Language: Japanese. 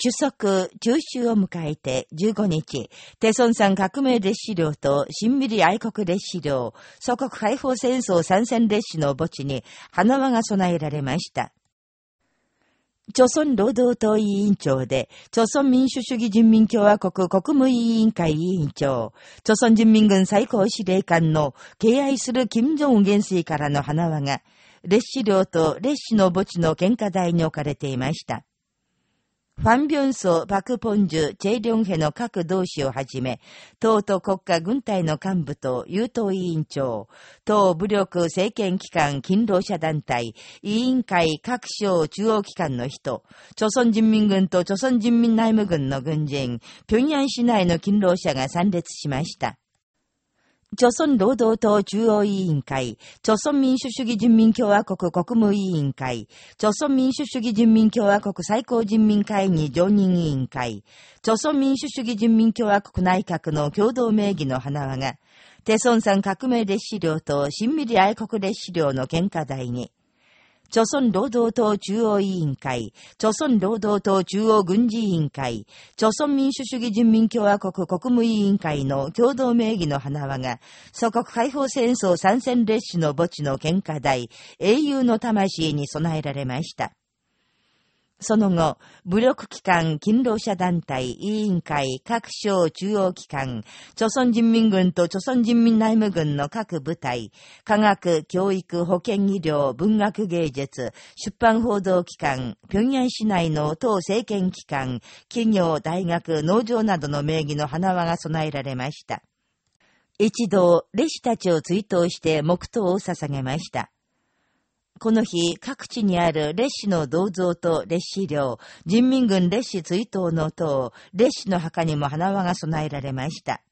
主足、中秋を迎えて15日、テソン山革命列車領と新ミリ愛国列車領、祖国解放戦争参戦列車の墓地に花輪が備えられました。朝鮮労働党委員長で、朝鮮民主主義人民共和国国務委員会委員長、朝鮮人民軍最高司令官の敬愛する金正恩元帥からの花輪が、列車領と列車の墓地の喧嘩台に置かれていました。ファン・ビョンソ、パク・ポンジュ、チェイ・リョンヘの各同志をはじめ、党と国家軍隊の幹部と優等委員長、党武力政権機関勤労者団体、委員会各省中央機関の人、朝鮮人民軍と朝鮮人民内務軍の軍人、平壌市内の勤労者が参列しました。朝鮮労働党中央委員会、朝鮮民主主義人民共和国国務委員会、朝鮮民主主義人民共和国最高人民会議常任委員会、朝鮮民主主義人民共和国内閣の共同名義の花輪が、テソンさん革命列車領と新ミリ愛国列車領の喧嘩台に、朝鮮労働党中央委員会、朝鮮労働党中央軍事委員会、朝鮮民主主義人民共和国国務委員会の共同名義の花輪が、祖国解放戦争参戦列車の墓地の喧嘩台、英雄の魂に備えられました。その後、武力機関、勤労者団体、委員会、各省中央機関、朝鮮人民軍と朝鮮人民内務軍の各部隊、科学、教育、保健医療、文学芸術、出版報道機関、平壌市内の党政権機関、企業、大学、農場などの名義の花輪が備えられました。一度、列士たちを追悼して黙祷を捧げました。この日、各地にある烈士の銅像と烈士陵、人民軍烈士追悼の塔、烈士の墓にも花輪が備えられました。